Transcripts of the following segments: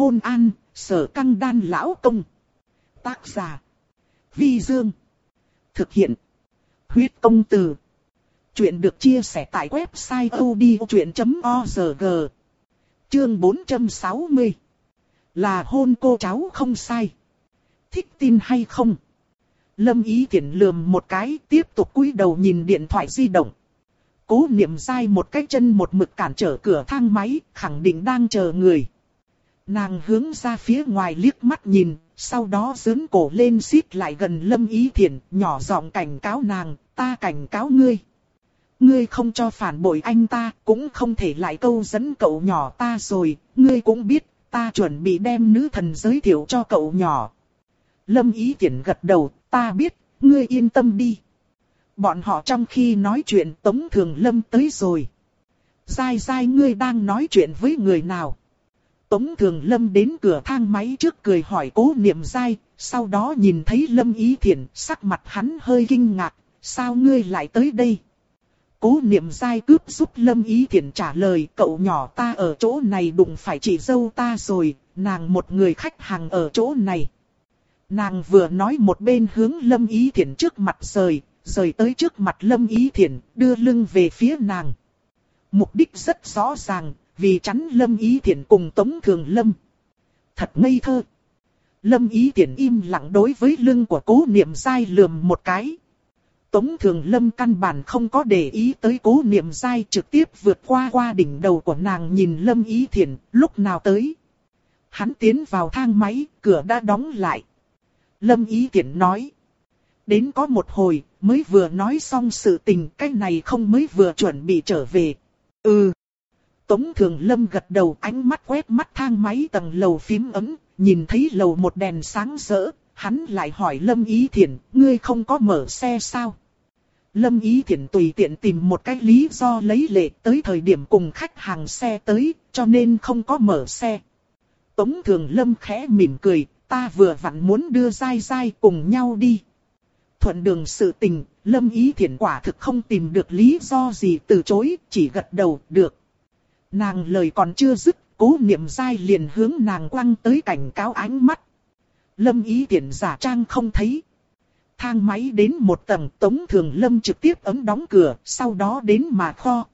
hôn an, sở căng đan lão công. Tác giả. Vi Dương. Thực hiện. Huyết công từ. Chuyện được chia sẻ tại website odchuyện.org. Chương 460. Là hôn cô cháu không sai. Thích tin hay không? Lâm ý tiện lườm một cái tiếp tục cúi đầu nhìn điện thoại di động. Cố niệm dai một cái chân một mực cản trở cửa thang máy, khẳng định đang chờ người. Nàng hướng ra phía ngoài liếc mắt nhìn, sau đó dướn cổ lên xít lại gần Lâm Ý Thiển, nhỏ giọng cảnh cáo nàng, ta cảnh cáo ngươi. Ngươi không cho phản bội anh ta, cũng không thể lại câu dẫn cậu nhỏ ta rồi, ngươi cũng biết, ta chuẩn bị đem nữ thần giới thiệu cho cậu nhỏ. Lâm Ý Thiển gật đầu, ta biết, ngươi yên tâm đi. Bọn họ trong khi nói chuyện Tống Thường Lâm tới rồi. Sai sai, ngươi đang nói chuyện với người nào? Tống Thường Lâm đến cửa thang máy trước cười hỏi cố niệm dai, sau đó nhìn thấy Lâm Ý Thiển, sắc mặt hắn hơi kinh ngạc, sao ngươi lại tới đây? Cố niệm dai cướp giúp Lâm Ý Thiển trả lời cậu nhỏ ta ở chỗ này đụng phải chị dâu ta rồi, nàng một người khách hàng ở chỗ này. Nàng vừa nói một bên hướng Lâm Ý Thiển trước mặt rời, rời tới trước mặt Lâm Ý Thiển, đưa lưng về phía nàng. Mục đích rất rõ ràng, vì chắn Lâm Ý Thiển cùng Tống Thường Lâm. Thật ngây thơ. Lâm Ý Thiển im lặng đối với lưng của cố niệm dai lườm một cái. Tống Thường Lâm căn bản không có để ý tới cố niệm dai trực tiếp vượt qua qua đỉnh đầu của nàng nhìn Lâm Ý Thiển, lúc nào tới. Hắn tiến vào thang máy, cửa đã đóng lại. Lâm Ý Thiển nói. Đến có một hồi, mới vừa nói xong sự tình, cái này không mới vừa chuẩn bị trở về. Ừ. Tống Thường Lâm gật đầu ánh mắt quét mắt thang máy tầng lầu phím ấm, nhìn thấy lầu một đèn sáng rỡ, hắn lại hỏi Lâm Ý Thiển, ngươi không có mở xe sao? Lâm Ý Thiển tùy tiện tìm một cái lý do lấy lệ tới thời điểm cùng khách hàng xe tới, cho nên không có mở xe. Tống Thường Lâm khẽ mỉm cười, ta vừa vặn muốn đưa dai dai cùng nhau đi. Thuận đường sự tình, Lâm Ý Thiển quả thực không tìm được lý do gì từ chối, chỉ gật đầu, được. Nàng lời còn chưa dứt, cố niệm dai liền hướng nàng quăng tới cảnh cáo ánh mắt. Lâm Ý Thiển giả trang không thấy. Thang máy đến một tầng Tống Thường Lâm trực tiếp ấm đóng cửa, sau đó đến mà kho.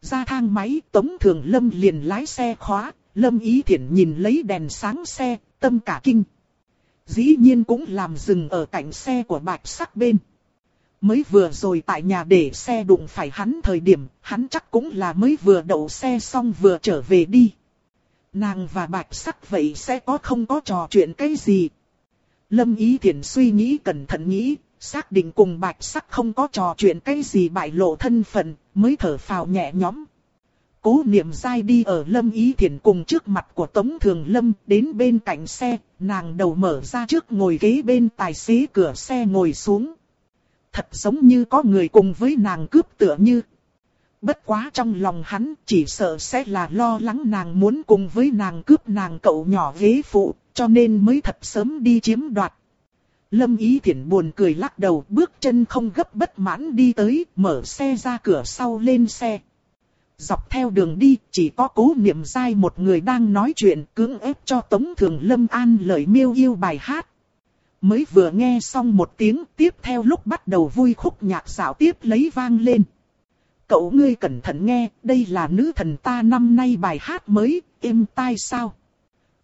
Ra thang máy Tống Thường Lâm liền lái xe khóa, Lâm Ý Thiển nhìn lấy đèn sáng xe, tâm cả kinh. Dĩ nhiên cũng làm dừng ở cạnh xe của bạch sắc bên. Mới vừa rồi tại nhà để xe đụng phải hắn thời điểm, hắn chắc cũng là mới vừa đậu xe xong vừa trở về đi. Nàng và bạch sắc vậy sẽ có không có trò chuyện cái gì. Lâm Ý thiện suy nghĩ cẩn thận nghĩ, xác định cùng bạch sắc không có trò chuyện cái gì bại lộ thân phận, mới thở phào nhẹ nhõm. Cố niệm dai đi ở Lâm Ý Thiển cùng trước mặt của Tống Thường Lâm đến bên cạnh xe, nàng đầu mở ra trước ngồi ghế bên tài xế cửa xe ngồi xuống. Thật giống như có người cùng với nàng cướp tựa như. Bất quá trong lòng hắn chỉ sợ sẽ là lo lắng nàng muốn cùng với nàng cướp nàng cậu nhỏ ghế phụ, cho nên mới thật sớm đi chiếm đoạt. Lâm Ý Thiển buồn cười lắc đầu bước chân không gấp bất mãn đi tới, mở xe ra cửa sau lên xe. Dọc theo đường đi, chỉ có cố niệm dai một người đang nói chuyện cưỡng ép cho Tống Thường Lâm an lời miêu yêu bài hát. Mới vừa nghe xong một tiếng tiếp theo lúc bắt đầu vui khúc nhạc xảo tiếp lấy vang lên. Cậu ngươi cẩn thận nghe, đây là nữ thần ta năm nay bài hát mới, êm tai sao?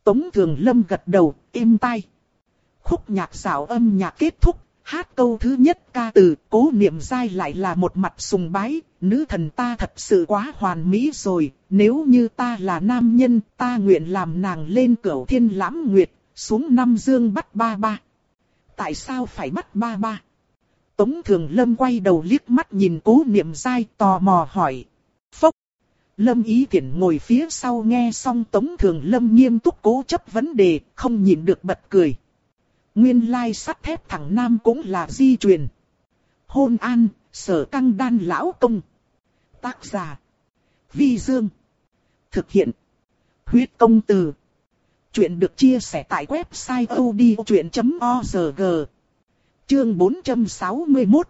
Tống Thường Lâm gật đầu, êm tai. Khúc nhạc xảo âm nhạc kết thúc, hát câu thứ nhất ca từ, cố niệm dai lại là một mặt sùng bái, nữ thần ta thật sự quá hoàn mỹ rồi, nếu như ta là nam nhân, ta nguyện làm nàng lên cửu thiên lãm nguyệt, xuống năm dương bắt ba ba. Tại sao phải bắt ba ba? Tống Thường Lâm quay đầu liếc mắt nhìn cố niệm dai tò mò hỏi. Phốc. Lâm Ý Tiễn ngồi phía sau nghe xong Tống Thường Lâm nghiêm túc cố chấp vấn đề, không nhịn được bật cười. Nguyên lai sắt thép thẳng nam cũng là di truyền. Hôn an, sở căng đan lão công. Tác giả. Vi Dương. Thực hiện. Huyết công từ. Chuyện được chia sẻ tại website odchuyện.org. Chương 461.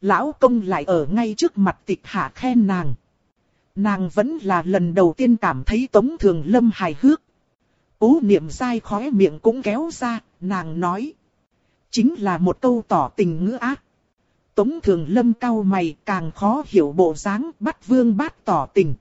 Lão công lại ở ngay trước mặt tịch hạ khen nàng. Nàng vẫn là lần đầu tiên cảm thấy Tống Thường Lâm hài hước. Cố niệm dai khóe miệng cũng kéo ra, nàng nói. Chính là một câu tỏ tình ngữ ác. Tống thường lâm cao mày càng khó hiểu bộ dáng bắt vương bát tỏ tình.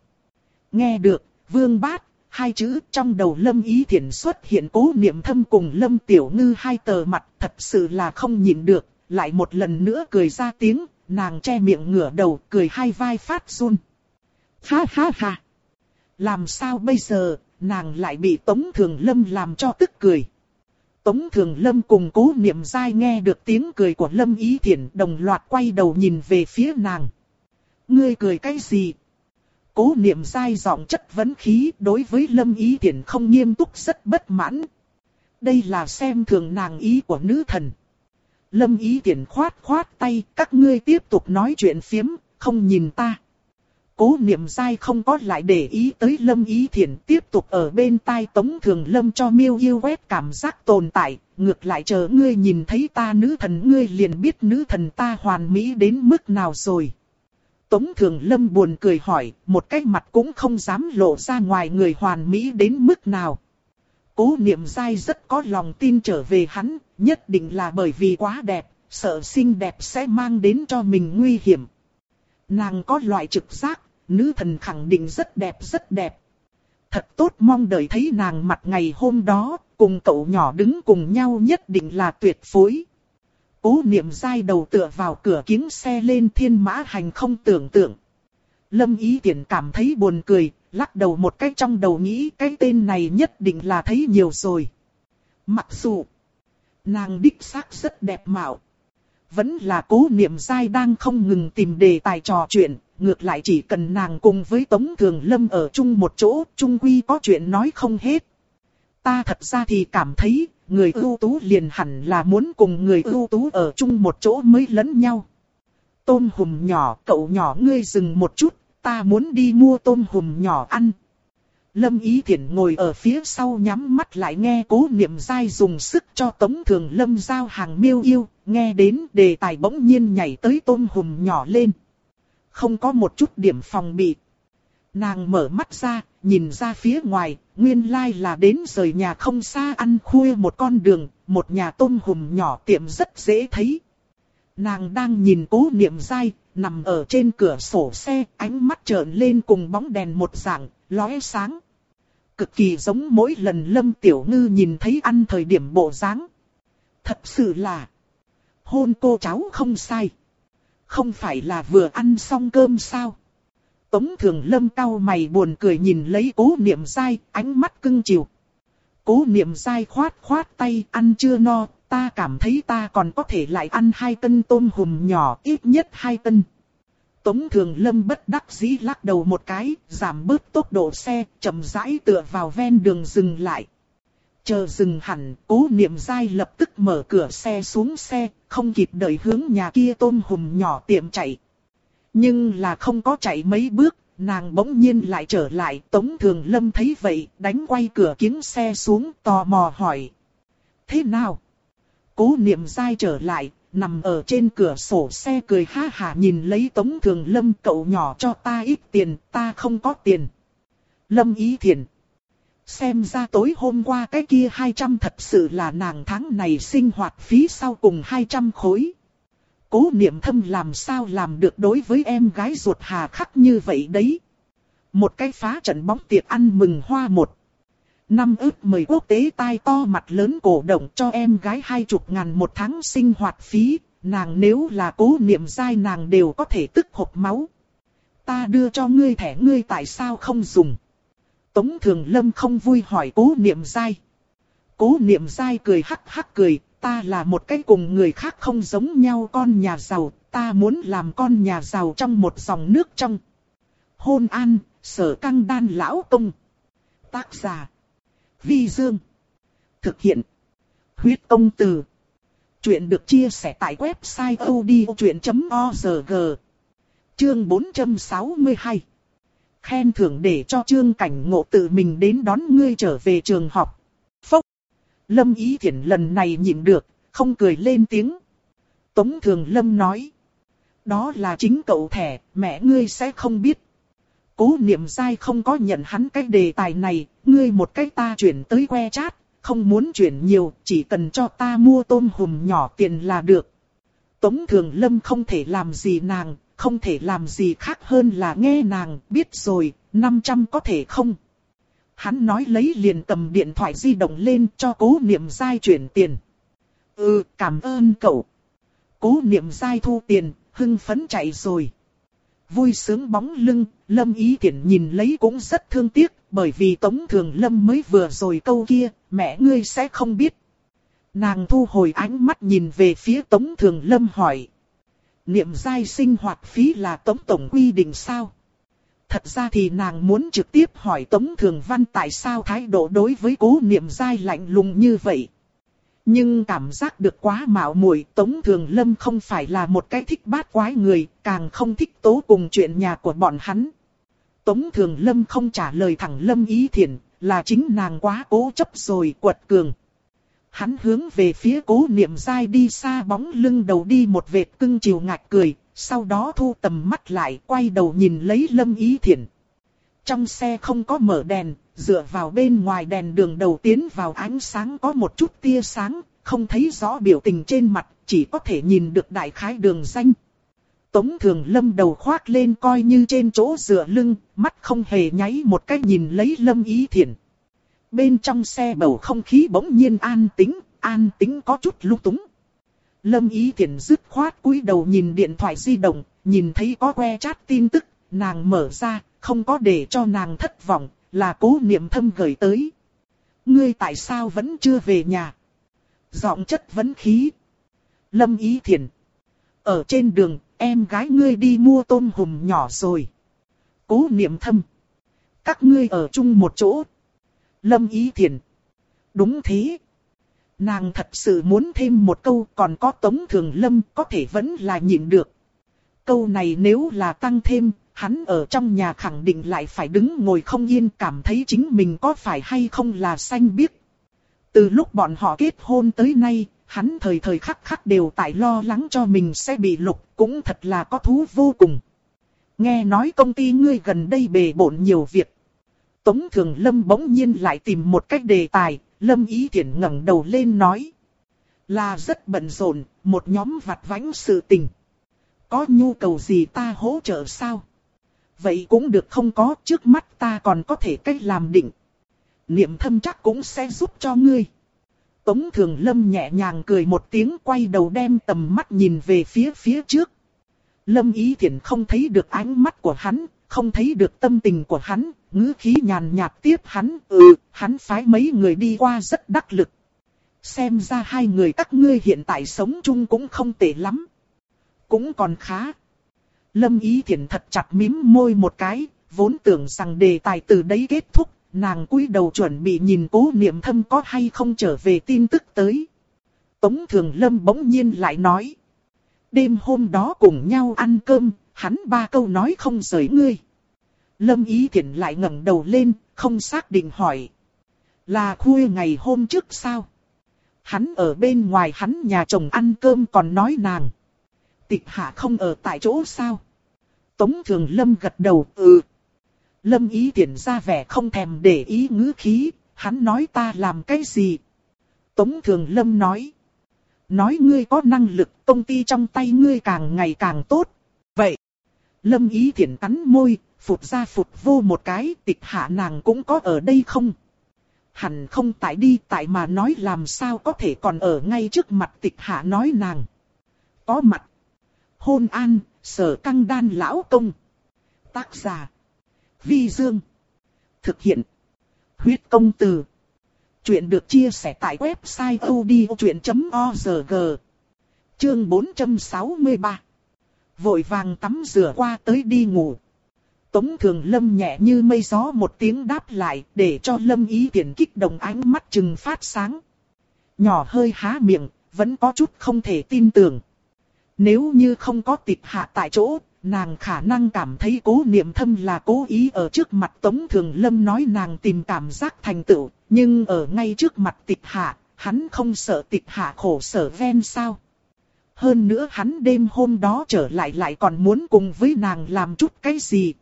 Nghe được, vương bát, hai chữ trong đầu lâm ý thiện xuất hiện cố niệm thâm cùng lâm tiểu ngư hai tờ mặt thật sự là không nhịn được, lại một lần nữa cười ra tiếng, nàng che miệng ngửa đầu cười hai vai phát run. Ha ha ha! Làm sao bây giờ, nàng lại bị Tống Thường Lâm làm cho tức cười. Tống Thường Lâm cùng cố niệm dai nghe được tiếng cười của Lâm Ý Thiển đồng loạt quay đầu nhìn về phía nàng. Ngươi cười cái gì? Cố niệm dai giọng chất vấn khí đối với Lâm Ý Thiển không nghiêm túc rất bất mãn. Đây là xem thường nàng ý của nữ thần. Lâm Ý Thiển khoát khoát tay các ngươi tiếp tục nói chuyện phiếm, không nhìn ta. Cố niệm dai không có lại để ý tới lâm ý thiện tiếp tục ở bên tai tống thường lâm cho miêu yêu quét cảm giác tồn tại, ngược lại chờ ngươi nhìn thấy ta nữ thần ngươi liền biết nữ thần ta hoàn mỹ đến mức nào rồi. Tống thường lâm buồn cười hỏi, một cái mặt cũng không dám lộ ra ngoài người hoàn mỹ đến mức nào. Cố niệm dai rất có lòng tin trở về hắn, nhất định là bởi vì quá đẹp, sợ xinh đẹp sẽ mang đến cho mình nguy hiểm. Nàng có loại trực giác, nữ thần khẳng định rất đẹp rất đẹp. Thật tốt mong đợi thấy nàng mặt ngày hôm đó, cùng cậu nhỏ đứng cùng nhau nhất định là tuyệt phối. Cố niệm dai đầu tựa vào cửa kính xe lên thiên mã hành không tưởng tượng. Lâm ý tiện cảm thấy buồn cười, lắc đầu một cách trong đầu nghĩ cái tên này nhất định là thấy nhiều rồi. Mặc dù, nàng đích xác rất đẹp mạo. Vẫn là cố niệm dai đang không ngừng tìm đề tài trò chuyện, ngược lại chỉ cần nàng cùng với Tống Thường Lâm ở chung một chỗ, chung quy có chuyện nói không hết. Ta thật ra thì cảm thấy, người ưu tú liền hẳn là muốn cùng người ưu tú ở chung một chỗ mới lẫn nhau. Tôm hùm nhỏ, cậu nhỏ ngươi dừng một chút, ta muốn đi mua tôm hùm nhỏ ăn. Lâm Ý Thiển ngồi ở phía sau nhắm mắt lại nghe cố niệm dai dùng sức cho Tống Thường Lâm giao hàng miêu yêu, nghe đến đề tài bỗng nhiên nhảy tới tôm hùm nhỏ lên không có một chút điểm phòng bị. Nàng mở mắt ra, nhìn ra phía ngoài, nguyên lai là đến rời nhà không xa ăn khuya một con đường, một nhà tôm hùm nhỏ tiệm rất dễ thấy. Nàng đang nhìn cố niệm dai, nằm ở trên cửa sổ xe, ánh mắt trợn lên cùng bóng đèn một dạng, lóe sáng. Cực kỳ giống mỗi lần Lâm Tiểu Ngư nhìn thấy ăn thời điểm bộ dáng. Thật sự là hôn cô cháu không sai không phải là vừa ăn xong cơm sao? Tống thường lâm cao mày buồn cười nhìn lấy cố niệm dai, ánh mắt cưng chiều. Cố niệm dai khoát khoát tay, ăn chưa no, ta cảm thấy ta còn có thể lại ăn hai cân tôm hùm nhỏ, ít nhất hai cân. Tống thường lâm bất đắc dĩ lắc đầu một cái, giảm bớt tốc độ xe, chậm rãi tựa vào ven đường dừng lại. Chờ dừng hẳn, cố niệm dai lập tức mở cửa xe xuống xe, không kịp đợi hướng nhà kia tôm hùm nhỏ tiệm chạy. Nhưng là không có chạy mấy bước, nàng bỗng nhiên lại trở lại. Tống Thường Lâm thấy vậy, đánh quay cửa kiến xe xuống, tò mò hỏi. Thế nào? Cố niệm dai trở lại, nằm ở trên cửa sổ xe cười ha hà nhìn lấy Tống Thường Lâm cậu nhỏ cho ta ít tiền, ta không có tiền. Lâm ý thiền Xem ra tối hôm qua cái kia 200 thật sự là nàng tháng này sinh hoạt phí sau cùng 200 khối. Cố niệm thâm làm sao làm được đối với em gái ruột hà khắc như vậy đấy. Một cái phá trận bóng tiệc ăn mừng hoa một. Năm ước mời quốc tế tai to mặt lớn cổ động cho em gái hai chục ngàn một tháng sinh hoạt phí, nàng nếu là cố niệm dai nàng đều có thể tức hộp máu. Ta đưa cho ngươi thẻ ngươi tại sao không dùng. Tống Thường Lâm không vui hỏi cố niệm dai. Cố niệm dai cười hắc hắc cười, ta là một cái cùng người khác không giống nhau con nhà giàu, ta muốn làm con nhà giàu trong một dòng nước trong. Hôn an, sở căng đan lão công. Tác giả. Vi Dương. Thực hiện. Huyết công từ. Chuyện được chia sẻ tại website odchuyện.org. Chương 462 khen thưởng để cho trương cảnh ngộ tự mình đến đón ngươi trở về trường học. Phốc. Lâm Ý Thiển lần này nhịn được, không cười lên tiếng. Tống Thường Lâm nói. Đó là chính cậu thẻ, mẹ ngươi sẽ không biết. Cố niệm sai không có nhận hắn cái đề tài này, ngươi một cái ta chuyển tới que chat, không muốn chuyển nhiều, chỉ cần cho ta mua tôm hùm nhỏ tiền là được. Tống Thường Lâm không thể làm gì nàng, không thể làm gì khác hơn là nghe nàng, biết rồi, 500 có thể không. Hắn nói lấy liền cầm điện thoại di động lên cho cố niệm dai chuyển tiền. Ừ, cảm ơn cậu. Cố niệm dai thu tiền, hưng phấn chạy rồi. Vui sướng bóng lưng, Lâm Ý Thiển nhìn lấy cũng rất thương tiếc, bởi vì Tống Thường Lâm mới vừa rồi câu kia, mẹ ngươi sẽ không biết. Nàng thu hồi ánh mắt nhìn về phía Tống Thường Lâm hỏi. Niệm giai sinh hoạt phí là Tống Tổng quy định sao? Thật ra thì nàng muốn trực tiếp hỏi Tống Thường Văn tại sao thái độ đối với cố niệm giai lạnh lùng như vậy. Nhưng cảm giác được quá mạo muội Tống Thường Lâm không phải là một cái thích bát quái người, càng không thích tố cùng chuyện nhà của bọn hắn. Tống Thường Lâm không trả lời thẳng Lâm Ý Thiển, là chính nàng quá cố chấp rồi quật cường. Hắn hướng về phía cố niệm dai đi xa bóng lưng đầu đi một vệt cưng chiều ngạc cười, sau đó thu tầm mắt lại quay đầu nhìn lấy Lâm Ý thiện. Trong xe không có mở đèn, dựa vào bên ngoài đèn đường đầu tiến vào ánh sáng có một chút tia sáng, không thấy rõ biểu tình trên mặt, chỉ có thể nhìn được đại khái đường danh. Tống Thường Lâm đầu khoác lên coi như trên chỗ dựa lưng, mắt không hề nháy một cái nhìn lấy Lâm Ý thiện. Bên trong xe bầu không khí bỗng nhiên an tĩnh, an tĩnh có chút lung túng. Lâm Ý Thiển dứt khoát cúi đầu nhìn điện thoại di động, nhìn thấy có que chat tin tức, nàng mở ra, không có để cho nàng thất vọng, là cố niệm thâm gửi tới. Ngươi tại sao vẫn chưa về nhà? Giọng chất vấn khí. Lâm Ý Thiển. Ở trên đường, em gái ngươi đi mua tôm hùm nhỏ rồi. Cố niệm thâm. Các ngươi ở chung một chỗ. Lâm Ý Thiền Đúng thế. Nàng thật sự muốn thêm một câu còn có Tống Thường Lâm có thể vẫn là nhịn được. Câu này nếu là tăng thêm, hắn ở trong nhà khẳng định lại phải đứng ngồi không yên cảm thấy chính mình có phải hay không là xanh biếc. Từ lúc bọn họ kết hôn tới nay, hắn thời thời khắc khắc đều tại lo lắng cho mình sẽ bị lục, cũng thật là có thú vô cùng. Nghe nói công ty ngươi gần đây bề bộn nhiều việc. Tống Thường Lâm bỗng nhiên lại tìm một cách đề tài, Lâm Ý Thiển ngẩng đầu lên nói. Là rất bận rộn, một nhóm vặt vãnh sự tình. Có nhu cầu gì ta hỗ trợ sao? Vậy cũng được không có, trước mắt ta còn có thể cách làm định. Niệm thâm chắc cũng sẽ giúp cho ngươi. Tống Thường Lâm nhẹ nhàng cười một tiếng quay đầu đem tầm mắt nhìn về phía phía trước. Lâm Ý Thiển không thấy được ánh mắt của hắn, không thấy được tâm tình của hắn, ngữ khí nhàn nhạt tiếp hắn, ừ, hắn phái mấy người đi qua rất đắc lực. Xem ra hai người các ngươi hiện tại sống chung cũng không tệ lắm. Cũng còn khá. Lâm Ý Thiển thật chặt mím môi một cái, vốn tưởng rằng đề tài từ đấy kết thúc, nàng cúi đầu chuẩn bị nhìn cố niệm thâm có hay không trở về tin tức tới. Tống Thường Lâm bỗng nhiên lại nói. Đêm hôm đó cùng nhau ăn cơm, hắn ba câu nói không rời ngươi. Lâm Ý Thiển lại ngẩng đầu lên, không xác định hỏi. Là khuya ngày hôm trước sao? Hắn ở bên ngoài hắn nhà chồng ăn cơm còn nói nàng. Tịch hạ không ở tại chỗ sao? Tống Thường Lâm gật đầu, ừ. Lâm Ý Thiển ra vẻ không thèm để ý ngữ khí, hắn nói ta làm cái gì? Tống Thường Lâm nói. Nói ngươi có năng lực, công ty trong tay ngươi càng ngày càng tốt. Vậy, Lâm Ý Thiển cắn môi, phụt ra phụt vô một cái, tịch hạ nàng cũng có ở đây không? Hẳn không tại đi tại mà nói làm sao có thể còn ở ngay trước mặt tịch hạ nói nàng. Có mặt. Hôn an, sở căng đan lão công. Tác giả. Vi Dương. Thực hiện. Huyết công từ. Chuyện được chia sẻ tại website odchuyện.org. Chương 463. Vội vàng tắm rửa qua tới đi ngủ. Tống Thường Lâm nhẹ như mây gió một tiếng đáp lại để cho Lâm ý tiện kích động ánh mắt trừng phát sáng. Nhỏ hơi há miệng, vẫn có chút không thể tin tưởng. Nếu như không có tịch hạ tại chỗ, nàng khả năng cảm thấy cố niệm thâm là cố ý ở trước mặt Tống Thường Lâm nói nàng tìm cảm giác thành tựu, nhưng ở ngay trước mặt tịch hạ, hắn không sợ tịch hạ khổ sở ven sao. Hơn nữa hắn đêm hôm đó trở lại lại còn muốn cùng với nàng làm chút cái gì.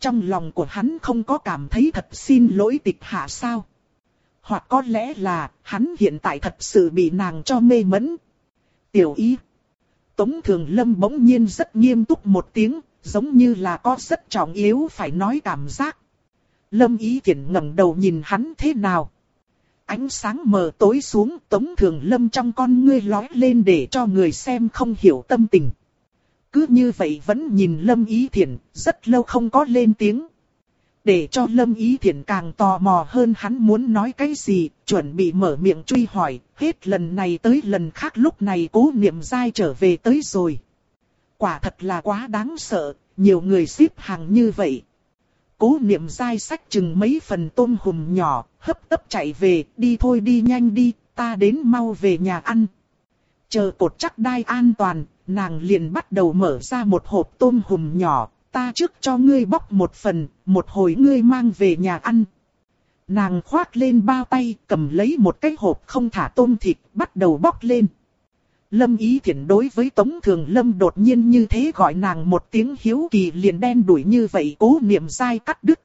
Trong lòng của hắn không có cảm thấy thật xin lỗi tịch hạ sao. Hoặc có lẽ là hắn hiện tại thật sự bị nàng cho mê mẫn. Tiểu ý. Tống Thường Lâm bỗng nhiên rất nghiêm túc một tiếng, giống như là có rất trọng yếu phải nói cảm giác. Lâm Ý Thiển ngẩng đầu nhìn hắn thế nào. Ánh sáng mờ tối xuống Tống Thường Lâm trong con ngươi lói lên để cho người xem không hiểu tâm tình. Cứ như vậy vẫn nhìn Lâm Ý Thiển, rất lâu không có lên tiếng. Để cho Lâm Ý Thiển càng tò mò hơn hắn muốn nói cái gì, chuẩn bị mở miệng truy hỏi, hết lần này tới lần khác lúc này cố niệm dai trở về tới rồi. Quả thật là quá đáng sợ, nhiều người xếp hàng như vậy. Cố niệm dai sách chừng mấy phần tôm hùm nhỏ, hấp tấp chạy về, đi thôi đi nhanh đi, ta đến mau về nhà ăn. Chờ cột chắc đai an toàn, nàng liền bắt đầu mở ra một hộp tôm hùm nhỏ, ta trước cho ngươi bóc một phần, một hồi ngươi mang về nhà ăn. Nàng khoác lên bao tay, cầm lấy một cái hộp không thả tôm thịt, bắt đầu bóc lên. Lâm Ý thiện đối với Tống Thường Lâm đột nhiên như thế gọi nàng một tiếng hiếu kỳ liền đen đuổi như vậy cố niệm dai cắt đứt.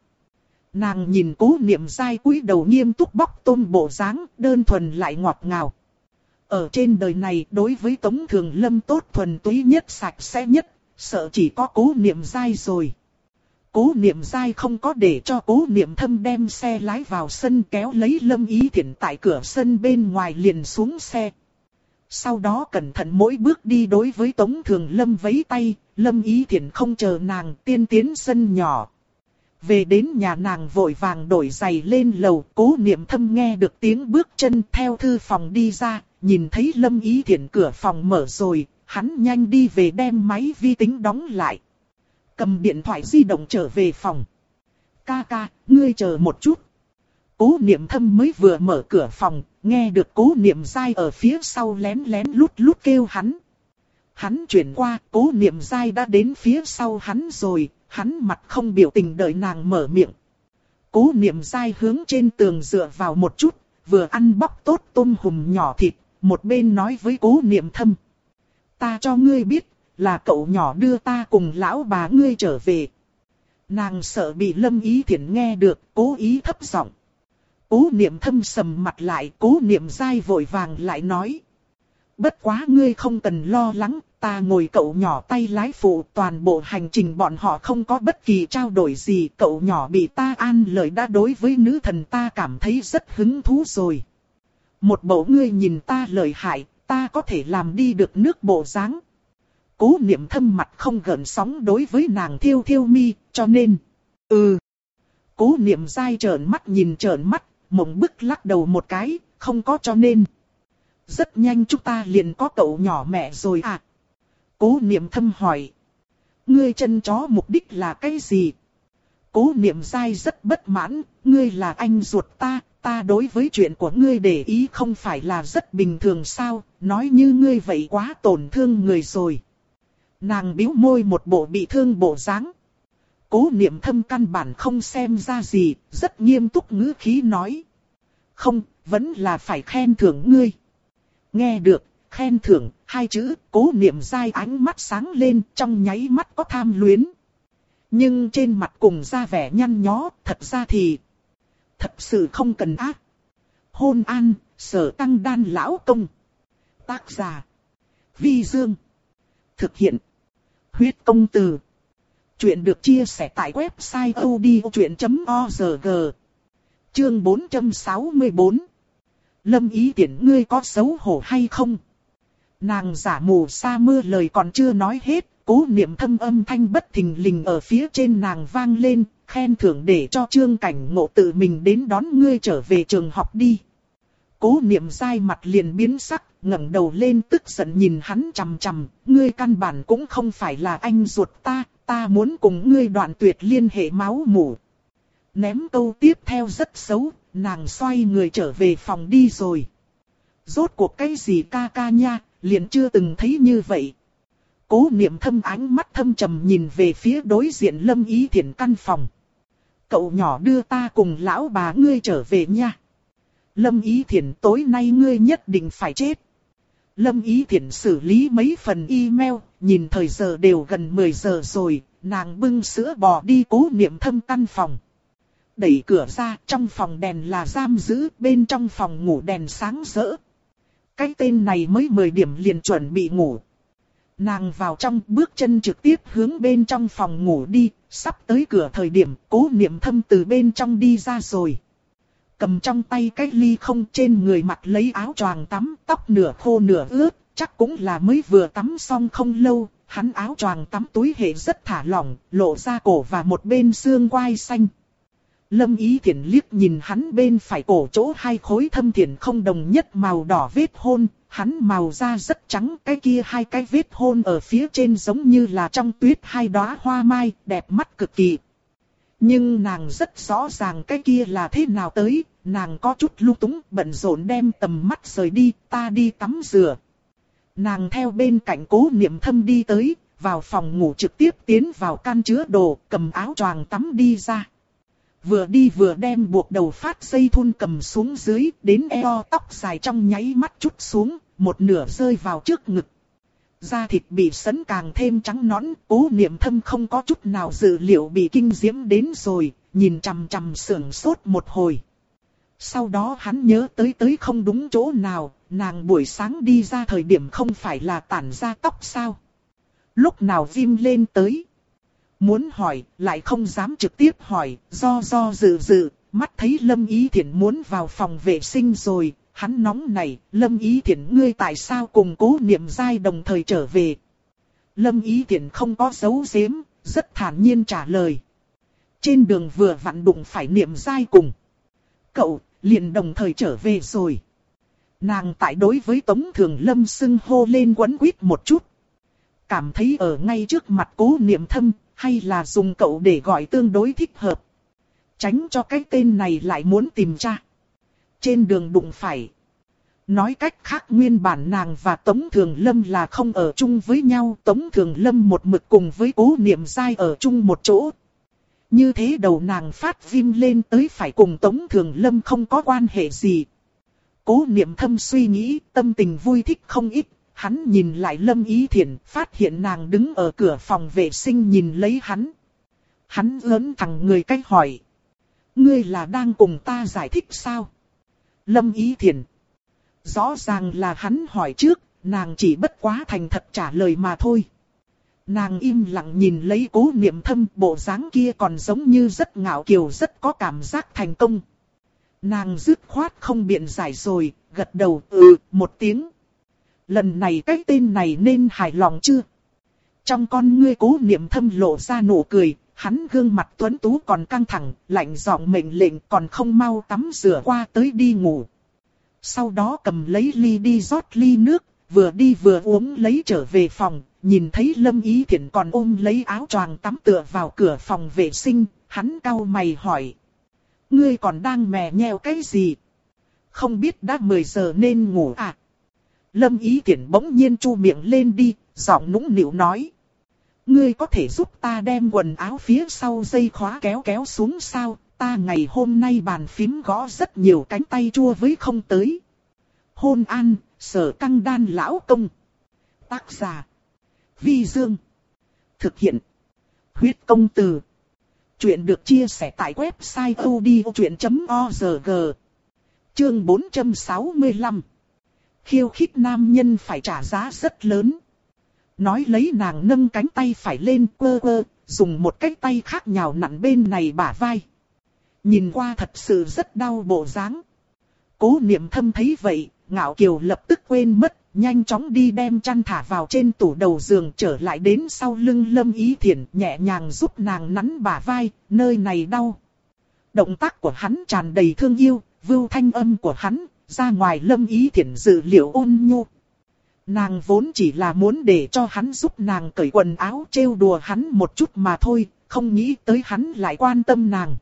Nàng nhìn cố niệm dai cúi đầu nghiêm túc bóc tôm bộ dáng đơn thuần lại ngọt ngào. Ở trên đời này đối với Tống Thường Lâm tốt thuần túy nhất sạch sẽ nhất, sợ chỉ có cố niệm dai rồi. Cố niệm dai không có để cho cố niệm thâm đem xe lái vào sân kéo lấy Lâm Ý thiện tại cửa sân bên ngoài liền xuống xe. Sau đó cẩn thận mỗi bước đi đối với Tống Thường Lâm vấy tay, Lâm Ý thiện không chờ nàng tiên tiến sân nhỏ. Về đến nhà nàng vội vàng đổi giày lên lầu, cố niệm thâm nghe được tiếng bước chân theo thư phòng đi ra, nhìn thấy Lâm Ý thiện cửa phòng mở rồi, hắn nhanh đi về đem máy vi tính đóng lại. Cầm điện thoại di động trở về phòng. Ca ca, ngươi chờ một chút. Cố niệm thâm mới vừa mở cửa phòng, nghe được cố niệm dai ở phía sau lén lén lút lút kêu hắn. Hắn chuyển qua, cố niệm dai đã đến phía sau hắn rồi, hắn mặt không biểu tình đợi nàng mở miệng. Cố niệm dai hướng trên tường dựa vào một chút, vừa ăn bóc tốt tôm hùm nhỏ thịt, một bên nói với cố niệm thâm. Ta cho ngươi biết, là cậu nhỏ đưa ta cùng lão bà ngươi trở về. Nàng sợ bị lâm ý thiện nghe được, cố ý thấp giọng. Cố niệm thâm sầm mặt lại, cố niệm dai vội vàng lại nói. Bất quá ngươi không cần lo lắng, ta ngồi cậu nhỏ tay lái phụ toàn bộ hành trình bọn họ không có bất kỳ trao đổi gì. Cậu nhỏ bị ta an lời đã đối với nữ thần ta cảm thấy rất hứng thú rồi. Một bộ ngươi nhìn ta lời hại, ta có thể làm đi được nước bộ dáng. Cố niệm thâm mặt không gần sóng đối với nàng thiêu thiêu mi, cho nên, ừ. Cố niệm dai trợn mắt nhìn trợn mắt, mộng bức lắc đầu một cái, không có cho nên. Rất nhanh chúng ta liền có cậu nhỏ mẹ rồi à. Cố niệm thâm hỏi. Ngươi chân chó mục đích là cái gì? Cố niệm dai rất bất mãn, ngươi là anh ruột ta, ta đối với chuyện của ngươi để ý không phải là rất bình thường sao, nói như ngươi vậy quá tổn thương người rồi. Nàng biếu môi một bộ bị thương bộ dáng. Cố niệm thâm căn bản không xem ra gì, rất nghiêm túc ngữ khí nói. Không, vẫn là phải khen thưởng ngươi. Nghe được, khen thưởng, hai chữ, cố niệm dai ánh mắt sáng lên, trong nháy mắt có tham luyến. Nhưng trên mặt cùng ra vẻ nhăn nhó, thật ra thì... Thật sự không cần ác. Hôn an, sở tăng đan lão công. Tác giả. Vi Dương. Thực hiện. Huyết công từ. Chuyện được chia sẻ tại website odchuyện.org. Chương 464. Lâm ý tiện ngươi có xấu hổ hay không? Nàng giả mù sa mưa lời còn chưa nói hết, cố niệm thâm âm thanh bất thình lình ở phía trên nàng vang lên, khen thưởng để cho trương cảnh ngộ tự mình đến đón ngươi trở về trường học đi. Cố niệm dai mặt liền biến sắc, ngẩng đầu lên tức giận nhìn hắn chằm chằm, ngươi căn bản cũng không phải là anh ruột ta, ta muốn cùng ngươi đoạn tuyệt liên hệ máu mủ. Ném câu tiếp theo rất xấu, nàng xoay người trở về phòng đi rồi. Rốt cuộc cái gì ca ca nha, liền chưa từng thấy như vậy. Cố niệm thâm ánh mắt thâm trầm nhìn về phía đối diện lâm ý thiện căn phòng. Cậu nhỏ đưa ta cùng lão bà ngươi trở về nha. Lâm ý thiển tối nay ngươi nhất định phải chết. Lâm ý thiển xử lý mấy phần email, nhìn thời giờ đều gần 10 giờ rồi, nàng bưng sữa bò đi cố niệm thâm căn phòng. Đẩy cửa ra, trong phòng đèn là giam giữ, bên trong phòng ngủ đèn sáng rỡ. Cái tên này mới 10 điểm liền chuẩn bị ngủ. Nàng vào trong bước chân trực tiếp hướng bên trong phòng ngủ đi, sắp tới cửa thời điểm cố niệm thâm từ bên trong đi ra rồi. Cầm trong tay cái ly không trên người mặt lấy áo choàng tắm, tóc nửa khô nửa ướt, chắc cũng là mới vừa tắm xong không lâu, hắn áo choàng tắm túi hệ rất thả lỏng, lộ ra cổ và một bên xương quai xanh. Lâm ý thiện liếc nhìn hắn bên phải cổ chỗ hai khối thâm thiện không đồng nhất màu đỏ vết hôn, hắn màu da rất trắng, cái kia hai cái vết hôn ở phía trên giống như là trong tuyết hai đóa hoa mai, đẹp mắt cực kỳ. Nhưng nàng rất rõ ràng cái kia là thế nào tới, nàng có chút lung túng, bận rộn đem tầm mắt rời đi, ta đi tắm rửa. Nàng theo bên cạnh cố niệm thâm đi tới, vào phòng ngủ trực tiếp tiến vào can chứa đồ, cầm áo choàng tắm đi ra. Vừa đi vừa đem buộc đầu phát dây thun cầm xuống dưới, đến eo tóc dài trong nháy mắt chút xuống, một nửa rơi vào trước ngực. Da thịt bị sấn càng thêm trắng nõn, cố niệm thâm không có chút nào dự liệu bị kinh diễm đến rồi, nhìn chằm chằm sưởng sốt một hồi. Sau đó hắn nhớ tới tới không đúng chỗ nào, nàng buổi sáng đi ra thời điểm không phải là tản ra tóc sao. Lúc nào viêm lên tới. Muốn hỏi, lại không dám trực tiếp hỏi, do do dự dự, mắt thấy Lâm Ý Thiển muốn vào phòng vệ sinh rồi, hắn nóng này, Lâm Ý Thiển ngươi tại sao cùng cố niệm giai đồng thời trở về. Lâm Ý Thiển không có dấu giếm, rất thản nhiên trả lời. Trên đường vừa vặn đụng phải niệm giai cùng. Cậu, liền đồng thời trở về rồi. Nàng tại đối với Tống Thường Lâm xưng hô lên quấn quýt một chút. Cảm thấy ở ngay trước mặt cố niệm thâm, hay là dùng cậu để gọi tương đối thích hợp. Tránh cho cái tên này lại muốn tìm cha. Trên đường đụng phải. Nói cách khác nguyên bản nàng và Tống Thường Lâm là không ở chung với nhau. Tống Thường Lâm một mực cùng với cố niệm dai ở chung một chỗ. Như thế đầu nàng phát viêm lên tới phải cùng Tống Thường Lâm không có quan hệ gì. Cố niệm thâm suy nghĩ, tâm tình vui thích không ít, hắn nhìn lại Lâm Ý Thiển, phát hiện nàng đứng ở cửa phòng vệ sinh nhìn lấy hắn. Hắn lớn thẳng người cách hỏi. Ngươi là đang cùng ta giải thích sao? Lâm Ý Thiển. Rõ ràng là hắn hỏi trước, nàng chỉ bất quá thành thật trả lời mà thôi. Nàng im lặng nhìn lấy cố niệm thâm bộ dáng kia còn giống như rất ngạo kiều rất có cảm giác thành công. Nàng dứt khoát không biện giải rồi, gật đầu ừ một tiếng. Lần này cái tên này nên hài lòng chưa? Trong con ngươi cố niệm thâm lộ ra nụ cười, hắn gương mặt tuấn tú còn căng thẳng, lạnh giọng mệnh lệnh còn không mau tắm rửa qua tới đi ngủ. Sau đó cầm lấy ly đi rót ly nước, vừa đi vừa uống lấy trở về phòng, nhìn thấy Lâm Ý Thiển còn ôm lấy áo choàng tắm tựa vào cửa phòng vệ sinh, hắn cau mày hỏi. Ngươi còn đang mè nheo cái gì? Không biết đã 10 giờ nên ngủ à? Lâm Ý Thiển bỗng nhiên chu miệng lên đi, giọng nũng nịu nói. Ngươi có thể giúp ta đem quần áo phía sau dây khóa kéo kéo xuống sao? Ta ngày hôm nay bàn phím gõ rất nhiều cánh tay chua với không tới. Hôn an, sở căng đan lão công. Tác giả. Vi Dương. Thực hiện. Huyết công từ. Chuyện được chia sẻ tại website odchuyện.org. Chương 465. Khiêu khích nam nhân phải trả giá rất lớn. Nói lấy nàng nâng cánh tay phải lên quơ quơ, dùng một cái tay khác nhào nặn bên này bả vai. Nhìn qua thật sự rất đau bộ dáng. Cố niệm thâm thấy vậy, ngạo kiều lập tức quên mất, nhanh chóng đi đem chăn thả vào trên tủ đầu giường trở lại đến sau lưng lâm ý thiện nhẹ nhàng giúp nàng nắn bả vai, nơi này đau. Động tác của hắn tràn đầy thương yêu, vưu thanh âm của hắn, ra ngoài lâm ý thiện dự liệu ôn nhu. Nàng vốn chỉ là muốn để cho hắn giúp nàng cởi quần áo trêu đùa hắn một chút mà thôi, không nghĩ tới hắn lại quan tâm nàng.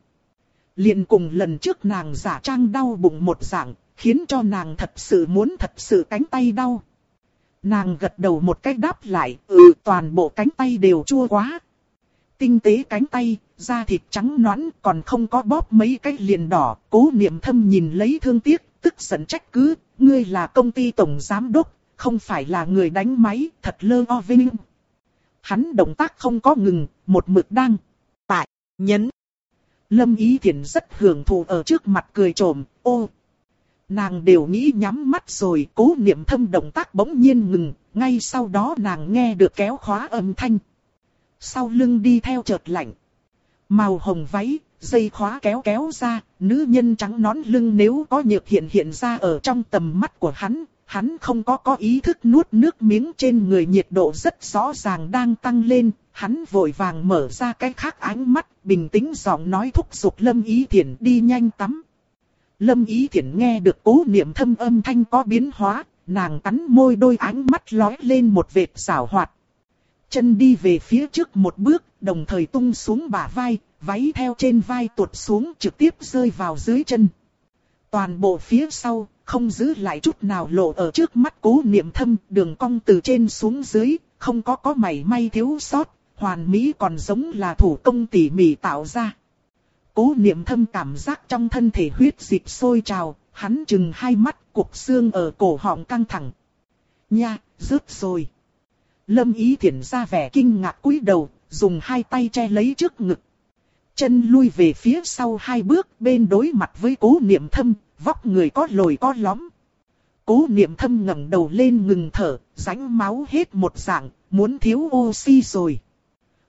liền cùng lần trước nàng giả trang đau bụng một dạng, khiến cho nàng thật sự muốn thật sự cánh tay đau. Nàng gật đầu một cách đáp lại, ừ toàn bộ cánh tay đều chua quá. Tinh tế cánh tay, da thịt trắng nõn còn không có bóp mấy cái liền đỏ, cố niệm thâm nhìn lấy thương tiếc, tức giận trách cứ, ngươi là công ty tổng giám đốc, không phải là người đánh máy, thật lơ o vinh. hắn động tác không có ngừng, một mực đang. Tại, nhấn. Lâm Ý Thiển rất hưởng thụ ở trước mặt cười trộm, ô. Nàng đều nghĩ nhắm mắt rồi, cố niệm thâm động tác bỗng nhiên ngừng, ngay sau đó nàng nghe được kéo khóa âm thanh. Sau lưng đi theo chợt lạnh. Màu hồng váy, dây khóa kéo kéo ra, nữ nhân trắng nón lưng nếu có nhược hiện hiện ra ở trong tầm mắt của hắn, hắn không có có ý thức nuốt nước miếng trên người nhiệt độ rất rõ ràng đang tăng lên, hắn vội vàng mở ra cái khác ánh mắt, bình tĩnh giọng nói thúc giục Lâm Ý Thiển đi nhanh tắm. Lâm Ý Thiển nghe được cố niệm thâm âm thanh có biến hóa, nàng cắn môi đôi ánh mắt lóe lên một vệt xảo hoạt. Chân đi về phía trước một bước, đồng thời tung xuống bả vai, váy theo trên vai tuột xuống trực tiếp rơi vào dưới chân. Toàn bộ phía sau, không giữ lại chút nào lộ ở trước mắt cố niệm thâm, đường cong từ trên xuống dưới, không có có mảy may thiếu sót, hoàn mỹ còn giống là thủ công tỉ mỉ tạo ra. Cố niệm thâm cảm giác trong thân thể huyết dịch sôi trào, hắn chừng hai mắt, cục xương ở cổ họng căng thẳng. Nha, rớt rồi. Lâm ý thiển ra vẻ kinh ngạc cúi đầu, dùng hai tay che lấy trước ngực. Chân lui về phía sau hai bước bên đối mặt với cố niệm thâm, vóc người có lồi có lõm. Cố niệm thâm ngẩng đầu lên ngừng thở, rãnh máu hết một dạng, muốn thiếu oxy rồi.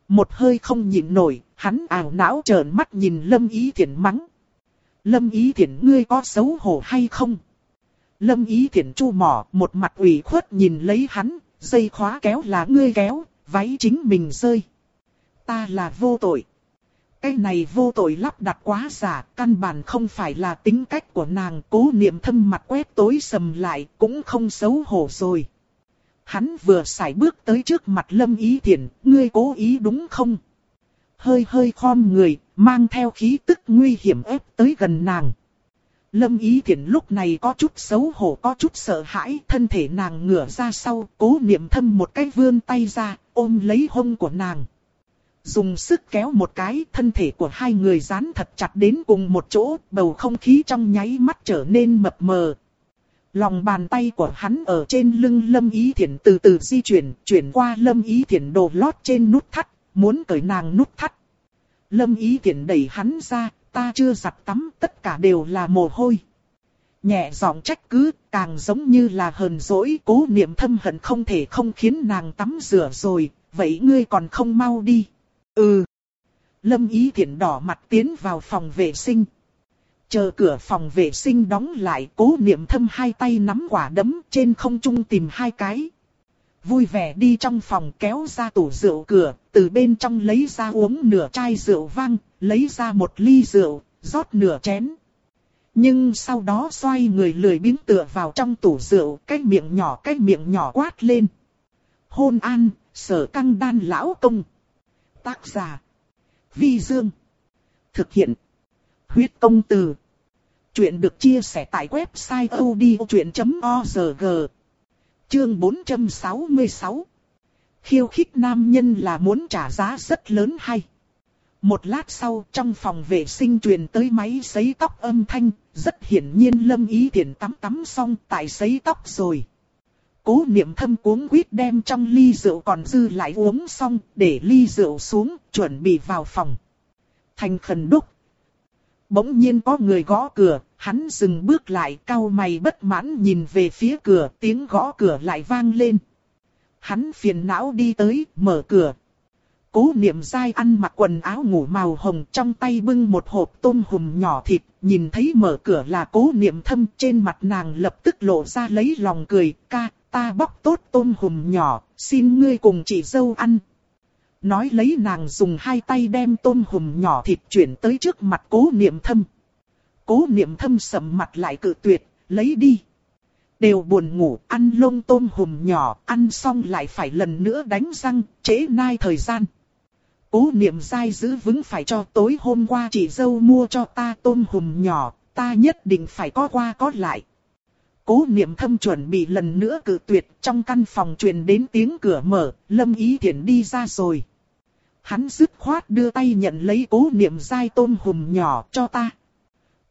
Một hơi không nhịn nổi, hắn ảo não trợn mắt nhìn Lâm Ý Thiển mắng. Lâm Ý Thiển ngươi có xấu hổ hay không? Lâm Ý Thiển chu mỏ, một mặt ủy khuất nhìn lấy hắn, dây khóa kéo là ngươi kéo, váy chính mình rơi. Ta là vô tội. Cái này vô tội lắp đặt quá giả, căn bản không phải là tính cách của nàng cố niệm thâm mặt quét tối sầm lại, cũng không xấu hổ rồi. Hắn vừa xài bước tới trước mặt lâm ý thiện, ngươi cố ý đúng không? Hơi hơi khom người, mang theo khí tức nguy hiểm ép tới gần nàng. Lâm ý thiện lúc này có chút xấu hổ có chút sợ hãi, thân thể nàng ngửa ra sau, cố niệm thâm một cái vươn tay ra, ôm lấy hông của nàng. Dùng sức kéo một cái, thân thể của hai người dán thật chặt đến cùng một chỗ, bầu không khí trong nháy mắt trở nên mập mờ. Lòng bàn tay của hắn ở trên lưng Lâm Ý Thiển từ từ di chuyển, chuyển qua Lâm Ý Thiển đồ lót trên nút thắt, muốn cởi nàng nút thắt. Lâm Ý Thiển đẩy hắn ra, ta chưa giặt tắm, tất cả đều là mồ hôi. Nhẹ giọng trách cứ, càng giống như là hờn dỗi, cố niệm thâm hận không thể không khiến nàng tắm rửa rồi, vậy ngươi còn không mau đi. Ừ. Lâm Ý Thiển đỏ mặt tiến vào phòng vệ sinh. Chờ cửa phòng vệ sinh đóng lại cố niệm thâm hai tay nắm quả đấm trên không trung tìm hai cái. Vui vẻ đi trong phòng kéo ra tủ rượu cửa, từ bên trong lấy ra uống nửa chai rượu vang, lấy ra một ly rượu, rót nửa chén. Nhưng sau đó xoay người lười biếng tựa vào trong tủ rượu, cái miệng nhỏ cái miệng nhỏ quát lên. Hôn an, sở căng đan lão công. Tác giả. Vi Dương. Thực hiện. Huyết công từ. Chuyện được chia sẻ tại website odchuyện.org. Chương 466. Khiêu khích nam nhân là muốn trả giá rất lớn hay. Một lát sau trong phòng vệ sinh truyền tới máy sấy tóc âm thanh, rất hiển nhiên lâm ý thiện tắm tắm xong tại sấy tóc rồi. Cố niệm thâm cuống quýt đem trong ly rượu còn dư lại uống xong, để ly rượu xuống, chuẩn bị vào phòng. Thành khẩn đúc. Bỗng nhiên có người gõ cửa, hắn dừng bước lại cau mày bất mãn nhìn về phía cửa, tiếng gõ cửa lại vang lên. Hắn phiền não đi tới, mở cửa. Cố niệm dai ăn mặc quần áo ngủ màu hồng trong tay bưng một hộp tôm hùm nhỏ thịt, nhìn thấy mở cửa là cố niệm thâm trên mặt nàng lập tức lộ ra lấy lòng cười, ca, ta bóc tốt tôm hùm nhỏ, xin ngươi cùng chị dâu ăn. Nói lấy nàng dùng hai tay đem tôm hùm nhỏ thịt chuyển tới trước mặt cố niệm thâm. Cố niệm thâm sầm mặt lại cự tuyệt, lấy đi. Đều buồn ngủ, ăn lông tôm hùm nhỏ, ăn xong lại phải lần nữa đánh răng, trễ nai thời gian. Cố niệm dai giữ vững phải cho tối hôm qua chị dâu mua cho ta tôm hùm nhỏ, ta nhất định phải có qua có lại. Cố niệm thâm chuẩn bị lần nữa cự tuyệt trong căn phòng truyền đến tiếng cửa mở, lâm ý thiện đi ra rồi. Hắn dứt khoát đưa tay nhận lấy cố niệm dai tôm hùm nhỏ cho ta.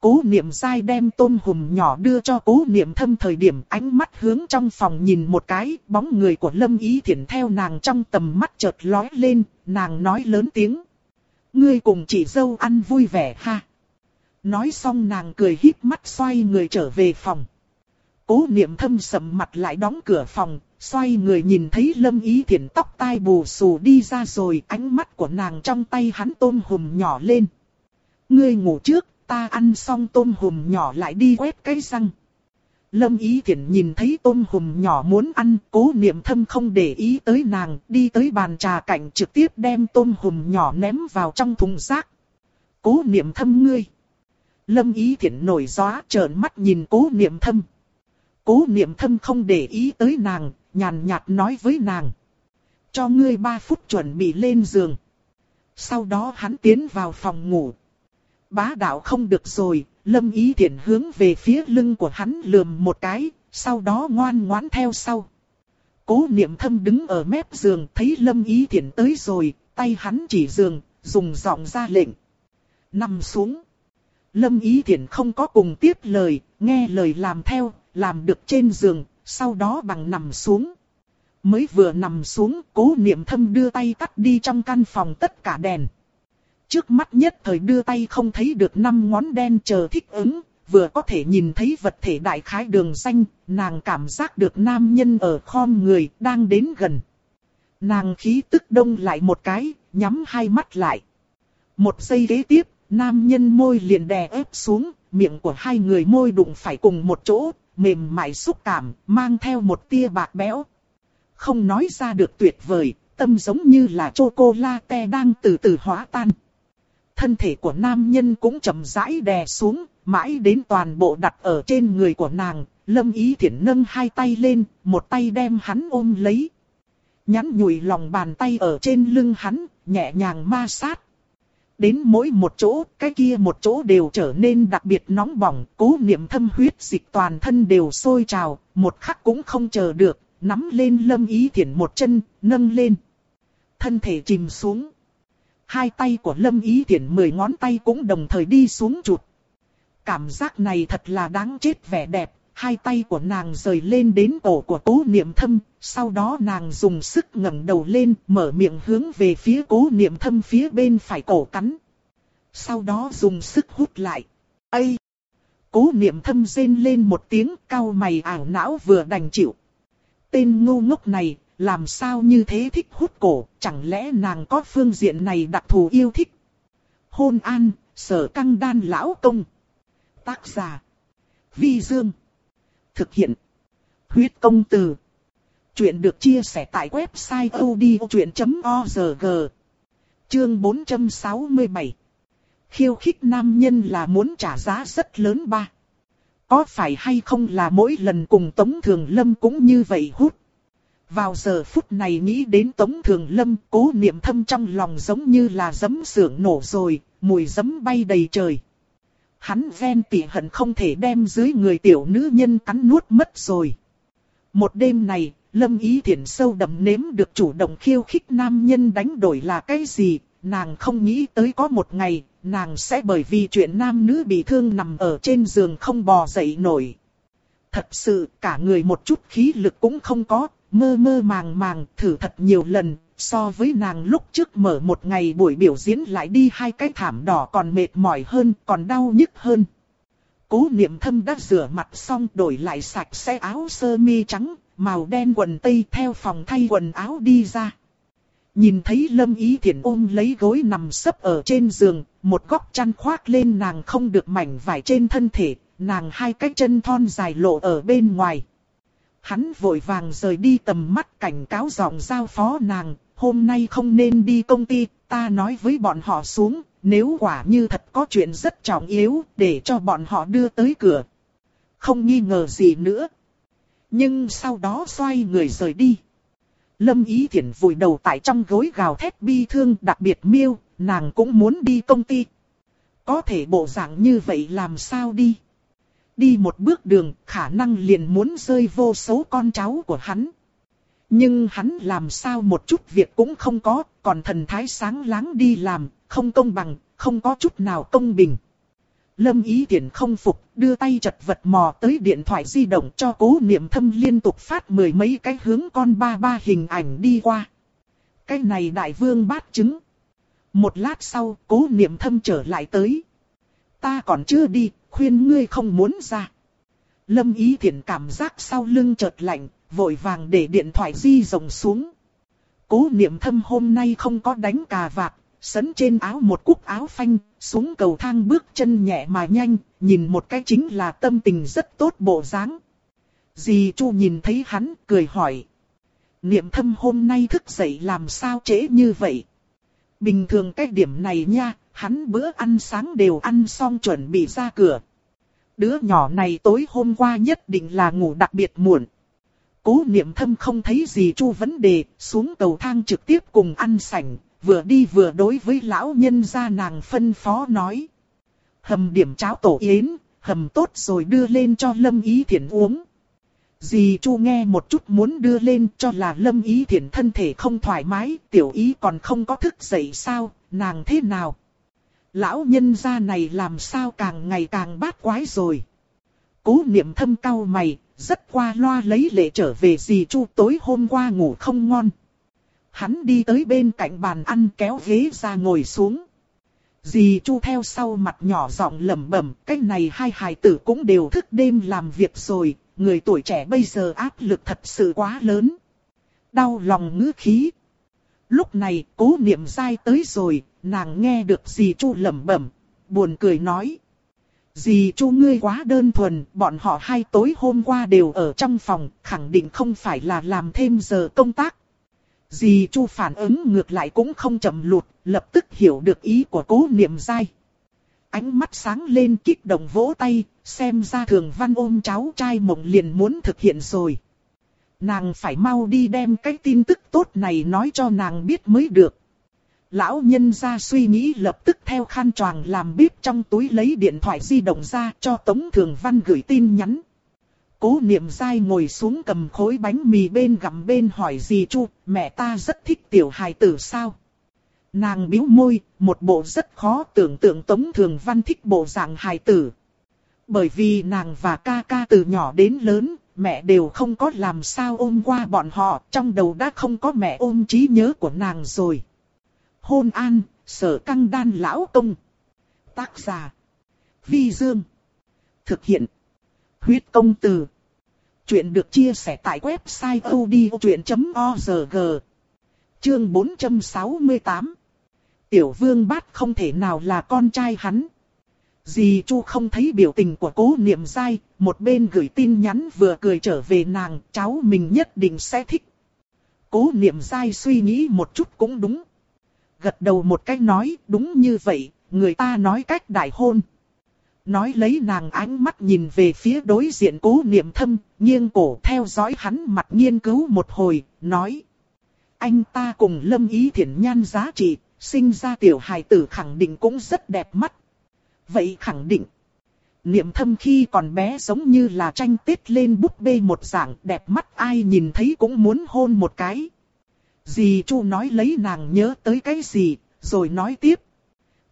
Cố niệm dai đem tôm hùm nhỏ đưa cho cố niệm thâm thời điểm ánh mắt hướng trong phòng nhìn một cái, bóng người của Lâm Ý Thiển theo nàng trong tầm mắt chợt lói lên, nàng nói lớn tiếng. Ngươi cùng chị dâu ăn vui vẻ ha. Nói xong nàng cười híp mắt xoay người trở về phòng. Cố niệm thâm sầm mặt lại đóng cửa phòng, xoay người nhìn thấy lâm ý Thiển tóc tai bù xù đi ra rồi ánh mắt của nàng trong tay hắn tôm hùm nhỏ lên. Ngươi ngủ trước, ta ăn xong tôm hùm nhỏ lại đi quét cái răng. Lâm ý Thiển nhìn thấy tôm hùm nhỏ muốn ăn, cố niệm thâm không để ý tới nàng, đi tới bàn trà cạnh trực tiếp đem tôm hùm nhỏ ném vào trong thùng rác. Cố niệm thâm ngươi. Lâm ý Thiển nổi gió trợn mắt nhìn cố niệm thâm. Cố niệm thâm không để ý tới nàng, nhàn nhạt nói với nàng. Cho ngươi 3 phút chuẩn bị lên giường. Sau đó hắn tiến vào phòng ngủ. Bá đạo không được rồi, lâm ý thiện hướng về phía lưng của hắn lườm một cái, sau đó ngoan ngoãn theo sau. Cố niệm thâm đứng ở mép giường thấy lâm ý thiện tới rồi, tay hắn chỉ giường, dùng giọng ra lệnh. Nằm xuống. Lâm ý thiện không có cùng tiếp lời, nghe lời làm theo, làm được trên giường, sau đó bằng nằm xuống. Mới vừa nằm xuống, cố niệm thâm đưa tay tắt đi trong căn phòng tất cả đèn. Trước mắt nhất thời đưa tay không thấy được năm ngón đen chờ thích ứng, vừa có thể nhìn thấy vật thể đại khái đường xanh, nàng cảm giác được nam nhân ở khom người đang đến gần. Nàng khí tức đông lại một cái, nhắm hai mắt lại. Một giây kế tiếp, nam nhân môi liền đè ép xuống, miệng của hai người môi đụng phải cùng một chỗ, mềm mại xúc cảm, mang theo một tia bạc béo. Không nói ra được tuyệt vời, tâm giống như là chocolate đang từ từ hóa tan. Thân thể của nam nhân cũng chậm rãi đè xuống, mãi đến toàn bộ đặt ở trên người của nàng, lâm ý thiện nâng hai tay lên, một tay đem hắn ôm lấy. Nhắn nhủi lòng bàn tay ở trên lưng hắn, nhẹ nhàng ma sát, Đến mỗi một chỗ, cái kia một chỗ đều trở nên đặc biệt nóng bỏng, cố niệm thâm huyết dịch toàn thân đều sôi trào, một khắc cũng không chờ được, nắm lên lâm ý thiển một chân, nâng lên. Thân thể chìm xuống. Hai tay của lâm ý thiển mười ngón tay cũng đồng thời đi xuống chụt. Cảm giác này thật là đáng chết vẻ đẹp, hai tay của nàng rời lên đến cổ của cố niệm thâm, sau đó nàng dùng sức ngẩng đầu lên, mở miệng hướng về phía cố niệm thâm phía bên phải cổ cắn. Sau đó dùng sức hút lại. Ây! Cố niệm thâm rên lên một tiếng cao mày ảo não vừa đành chịu. Tên ngu ngốc này, làm sao như thế thích hút cổ, chẳng lẽ nàng có phương diện này đặc thù yêu thích. Hôn an, sở căng đan lão công. Tác giả. Vi Dương. Thực hiện. Huyết công từ. Chuyện được chia sẻ tại website odchuyện.org. Chương 467. Khiêu khích nam nhân là muốn trả giá rất lớn ba. Có phải hay không là mỗi lần cùng Tống Thường Lâm cũng như vậy hút. Vào giờ phút này nghĩ đến Tống Thường Lâm cố niệm thâm trong lòng giống như là giấm sưởng nổ rồi, mùi giấm bay đầy trời. Hắn ghen tỉ hận không thể đem dưới người tiểu nữ nhân cắn nuốt mất rồi. Một đêm này, Lâm Ý Thiển sâu đậm nếm được chủ động khiêu khích nam nhân đánh đổi là cái gì, nàng không nghĩ tới có một ngày, nàng sẽ bởi vì chuyện nam nữ bị thương nằm ở trên giường không bò dậy nổi. Thật sự, cả người một chút khí lực cũng không có, mơ mơ màng màng, thử thật nhiều lần, so với nàng lúc trước mở một ngày buổi biểu diễn lại đi hai cái thảm đỏ còn mệt mỏi hơn, còn đau nhức hơn. Cố niệm thâm đã rửa mặt xong đổi lại sạch sẽ áo sơ mi trắng, màu đen quần tây theo phòng thay quần áo đi ra. Nhìn thấy Lâm Ý Thiển ôm lấy gối nằm sấp ở trên giường, một góc chăn khoác lên nàng không được mảnh vải trên thân thể, nàng hai cái chân thon dài lộ ở bên ngoài. Hắn vội vàng rời đi tầm mắt cảnh cáo giọng giao phó nàng, hôm nay không nên đi công ty, ta nói với bọn họ xuống, nếu quả như thật có chuyện rất trọng yếu, để cho bọn họ đưa tới cửa. Không nghi ngờ gì nữa. Nhưng sau đó xoay người rời đi. Lâm Ý Thiển vùi đầu tại trong gối gào thét bi thương đặc biệt miêu, nàng cũng muốn đi công ty. Có thể bộ dạng như vậy làm sao đi? Đi một bước đường, khả năng liền muốn rơi vô số con cháu của hắn. Nhưng hắn làm sao một chút việc cũng không có, còn thần thái sáng láng đi làm, không công bằng, không có chút nào công bình. Lâm Ý tiện không phục, đưa tay chật vật mò tới điện thoại di động cho cố niệm thâm liên tục phát mười mấy cái hướng con ba ba hình ảnh đi qua. Cái này đại vương bát chứng. Một lát sau, cố niệm thâm trở lại tới. Ta còn chưa đi, khuyên ngươi không muốn ra. Lâm Ý Thiển cảm giác sau lưng chợt lạnh, vội vàng để điện thoại di rộng xuống. Cố niệm thâm hôm nay không có đánh cà vạt, sấn trên áo một cúc áo phanh, xuống cầu thang bước chân nhẹ mà nhanh, nhìn một cái chính là tâm tình rất tốt bộ dáng. Dì Chu nhìn thấy hắn, cười hỏi. Niệm thâm hôm nay thức dậy làm sao trễ như vậy? Bình thường cái điểm này nha, hắn bữa ăn sáng đều ăn xong chuẩn bị ra cửa. Đứa nhỏ này tối hôm qua nhất định là ngủ đặc biệt muộn. Cố niệm thâm không thấy gì chu vấn đề, xuống cầu thang trực tiếp cùng ăn sảnh, vừa đi vừa đối với lão nhân gia nàng phân phó nói. Hầm điểm cháo tổ yến, hầm tốt rồi đưa lên cho Lâm Ý Thiển uống. Dì Chu nghe một chút muốn đưa lên cho là Lâm Ý Thiển thân thể không thoải mái, tiểu ý còn không có thức dậy sao, nàng thế nào? Lão nhân gia này làm sao càng ngày càng bát quái rồi. Cố niệm thâm cao mày, rất qua loa lấy lệ trở về dì Chu tối hôm qua ngủ không ngon. Hắn đi tới bên cạnh bàn ăn kéo ghế ra ngồi xuống. Dì Chu theo sau mặt nhỏ giọng lẩm bẩm, cái này hai hài tử cũng đều thức đêm làm việc rồi, người tuổi trẻ bây giờ áp lực thật sự quá lớn. Đau lòng ngữ khí. Lúc này cố niệm dai tới rồi, nàng nghe được dì Chu lẩm bẩm, buồn cười nói. Dì Chu ngươi quá đơn thuần, bọn họ hai tối hôm qua đều ở trong phòng, khẳng định không phải là làm thêm giờ công tác. Dì Chu phản ứng ngược lại cũng không chậm lụt, lập tức hiểu được ý của cố niệm dai. Ánh mắt sáng lên kích động vỗ tay, xem ra thường văn ôm cháu trai mộng liền muốn thực hiện rồi. Nàng phải mau đi đem cái tin tức tốt này nói cho nàng biết mới được. Lão nhân ra suy nghĩ lập tức theo khăn choàng làm bếp trong túi lấy điện thoại di động ra cho Tống Thường Văn gửi tin nhắn. Cố niệm dai ngồi xuống cầm khối bánh mì bên gặm bên hỏi gì Chu, mẹ ta rất thích tiểu hài tử sao? Nàng biếu môi, một bộ rất khó tưởng tượng Tống Thường Văn thích bộ dạng hài tử. Bởi vì nàng và ca ca từ nhỏ đến lớn, mẹ đều không có làm sao ôm qua bọn họ, trong đầu đã không có mẹ ôm trí nhớ của nàng rồi. Hôn an, sở căng đan lão công. Tác giả. Vi Dương. Thực hiện. Huyết công từ. Chuyện được chia sẻ tại website odchuyện.org. Chương 468. Tiểu vương bát không thể nào là con trai hắn. Dì Chu không thấy biểu tình của cố niệm dai, một bên gửi tin nhắn vừa cười trở về nàng, cháu mình nhất định sẽ thích. Cố niệm dai suy nghĩ một chút cũng đúng. Gật đầu một cách nói, đúng như vậy, người ta nói cách đại hôn. Nói lấy nàng ánh mắt nhìn về phía đối diện cố niệm thâm, nghiêng cổ theo dõi hắn mặt nghiên cứu một hồi, nói. Anh ta cùng lâm ý thiện nhan giá trị, sinh ra tiểu hài tử khẳng định cũng rất đẹp mắt. Vậy khẳng định. Niệm thâm khi còn bé giống như là tranh tết lên búp bê một dạng đẹp mắt ai nhìn thấy cũng muốn hôn một cái. Dì Chu nói lấy nàng nhớ tới cái gì, rồi nói tiếp.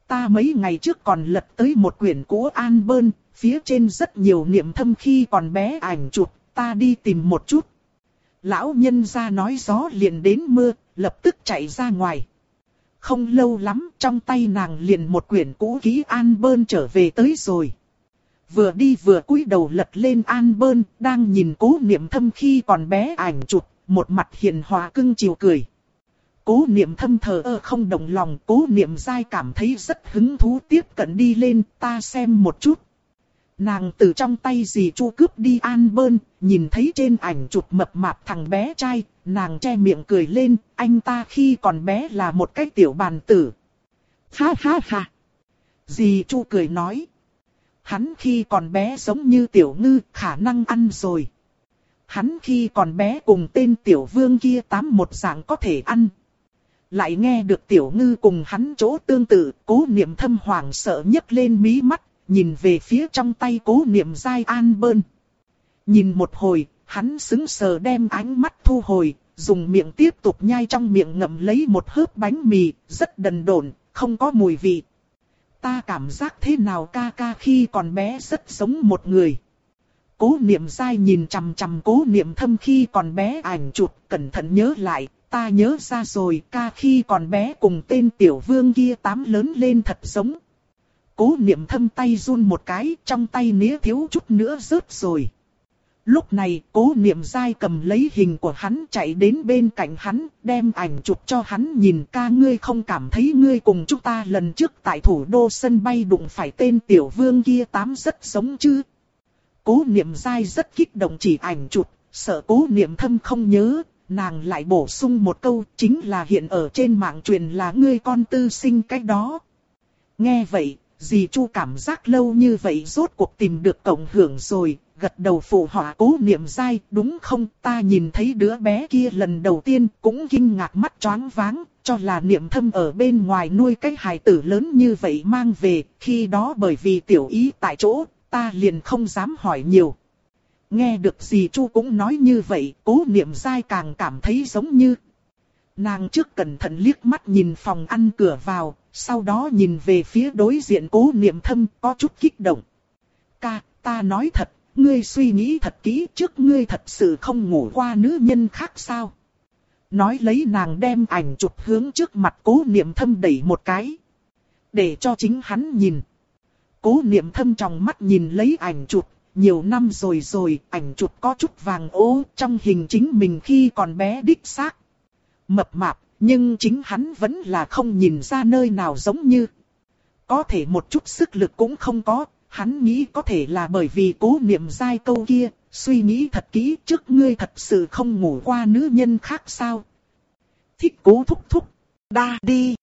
Ta mấy ngày trước còn lật tới một quyển cũ An Bơn, phía trên rất nhiều niệm thâm khi còn bé ảnh chụp, ta đi tìm một chút. Lão nhân ra nói gió liền đến mưa, lập tức chạy ra ngoài. Không lâu lắm, trong tay nàng liền một quyển cũ ký An Bơn trở về tới rồi. Vừa đi vừa cúi đầu lật lên An Bơn, đang nhìn cố niệm thâm khi còn bé ảnh chụp, một mặt hiền hòa cưng chiều cười. Cố niệm thâm thờ ơ không đồng lòng, cố niệm dai cảm thấy rất hứng thú tiếp cận đi lên, ta xem một chút. Nàng từ trong tay dì chu cướp đi an bơn, nhìn thấy trên ảnh chụp mập mạp thằng bé trai, nàng che miệng cười lên, anh ta khi còn bé là một cái tiểu bàn tử. Ha ha ha! Dì chu cười nói. Hắn khi còn bé giống như tiểu ngư, khả năng ăn rồi. Hắn khi còn bé cùng tên tiểu vương kia tám một dạng có thể ăn. Lại nghe được tiểu ngư cùng hắn chỗ tương tự, cố niệm thâm hoàng sợ nhấc lên mí mắt, nhìn về phía trong tay cố niệm dai an bơn. Nhìn một hồi, hắn xứng sờ đem ánh mắt thu hồi, dùng miệng tiếp tục nhai trong miệng ngậm lấy một hớp bánh mì, rất đần độn, không có mùi vị. ta cảm giác thế nào ca ca khi còn bé rất giống một người. Cố niệm dai nhìn chằm chằm cố niệm thâm khi còn bé ảnh chụp, cẩn thận nhớ lại, ta nhớ ra rồi, ca khi còn bé cùng tên tiểu vương kia tám lớn lên thật giống. Cố niệm thâm tay run một cái, trong tay nĩa thiếu chút nữa rớt rồi. Lúc này, cố niệm dai cầm lấy hình của hắn chạy đến bên cạnh hắn, đem ảnh chụp cho hắn nhìn ca ngươi không cảm thấy ngươi cùng chúng ta lần trước tại thủ đô sân bay đụng phải tên tiểu vương kia tám rất giống chứ. Cố niệm dai rất kích động chỉ ảnh chụp, sợ cố niệm thâm không nhớ, nàng lại bổ sung một câu chính là hiện ở trên mạng truyền là ngươi con tư sinh cách đó. Nghe vậy, dì Chu cảm giác lâu như vậy rốt cuộc tìm được cộng hưởng rồi, gật đầu phụ họa cố niệm dai, đúng không, ta nhìn thấy đứa bé kia lần đầu tiên cũng kinh ngạc mắt choáng váng, cho là niệm thâm ở bên ngoài nuôi cái hài tử lớn như vậy mang về, khi đó bởi vì tiểu ý tại chỗ, ta liền không dám hỏi nhiều. Nghe được gì Chu cũng nói như vậy, cố niệm dai càng cảm thấy giống như. Nàng trước cẩn thận liếc mắt nhìn phòng ăn cửa vào, sau đó nhìn về phía đối diện cố niệm thâm có chút kích động. Ca, ta nói thật, ngươi suy nghĩ thật kỹ trước ngươi thật sự không ngủ qua nữ nhân khác sao? Nói lấy nàng đem ảnh chụp hướng trước mặt cố niệm thâm đẩy một cái. Để cho chính hắn nhìn. Cố niệm thâm trong mắt nhìn lấy ảnh chụp, nhiều năm rồi rồi, ảnh chụp có chút vàng ố trong hình chính mình khi còn bé đích xác. Mập mạp, nhưng chính hắn vẫn là không nhìn ra nơi nào giống như. Có thể một chút sức lực cũng không có, hắn nghĩ có thể là bởi vì cố niệm dai câu kia, suy nghĩ thật kỹ trước ngươi thật sự không ngủ qua nữ nhân khác sao. Thích cố thúc thúc, đa đi.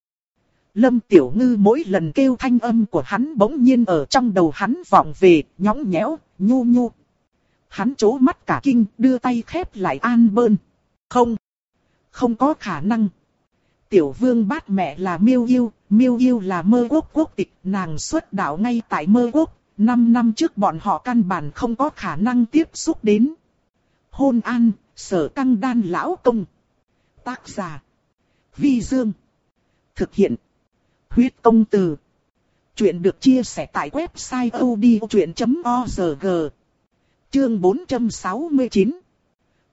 Lâm Tiểu Ngư mỗi lần kêu thanh âm của hắn bỗng nhiên ở trong đầu hắn vọng về, nhõng nhẽo, nhu nhu. Hắn chố mắt cả kinh, đưa tay khép lại an bơn. Không, không có khả năng. Tiểu vương bát mẹ là miêu yêu, miêu yêu là mơ quốc quốc tịch, nàng xuất đạo ngay tại mơ quốc. Năm năm trước bọn họ căn bản không có khả năng tiếp xúc đến. Hôn an, sở căng đan lão công. Tác giả. Vi Dương. Thực hiện. Huyết công từ. Chuyện được chia sẻ tại website odchuyện.org. Chương 469.